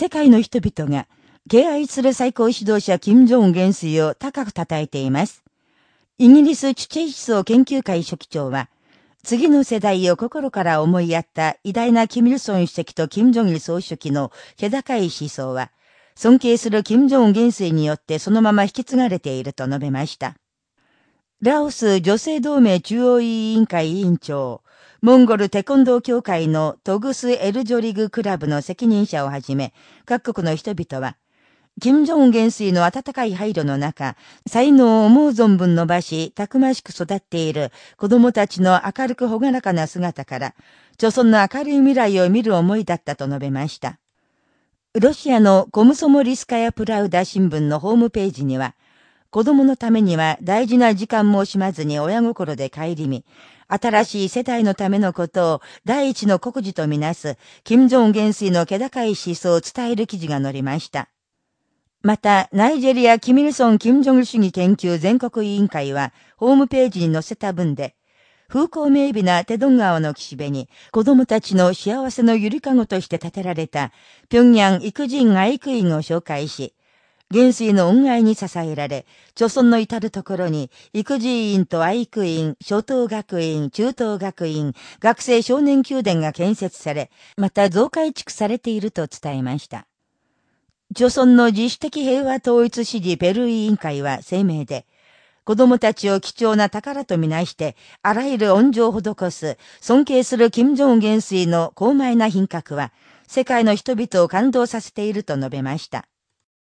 世界の人々が敬愛する最高指導者金正恩元帥を高く称えています。イギリスチュチェイ思想研究会書記長は、次の世代を心から思いやった偉大なキム・イルソン主席と金正日総書記の気高い思想は、尊敬する金正恩元帥によってそのまま引き継がれていると述べました。ラオス女性同盟中央委員会委員長、モンゴルテコンドー協会のトグス・エルジョリグクラブの責任者をはじめ、各国の人々は、金正恩元帥の温かい配慮の中、才能を思う存分伸ばし、たくましく育っている子供たちの明るくほがらかな姿から、著村の明るい未来を見る思いだったと述べました。ロシアのコムソモリスカヤプラウダ新聞のホームページには、子供のためには大事な時間も惜しまずに親心で顧み、新しい世代のためのことを第一の国事とみなす、金正恩元帥の気高い思想を伝える記事が載りました。また、ナイジェリア・キミルソン・キム・ジョン主義研究全国委員会は、ホームページに載せた文で、風光明媚なテドン川の岸辺に、子供たちの幸せのゆりかごとして建てられた、平壌育人愛育院を紹介し、元帥の恩愛に支えられ、著村の至るところに、育児院と愛育院、初等学院、中等学院、学生少年宮殿が建設され、また増改築されていると伝えました。著村の自主的平和統一支持ペルー委員会は声明で、子供たちを貴重な宝とみなして、あらゆる恩情を施す、尊敬する金正恩元帥の高邁な品格は、世界の人々を感動させていると述べました。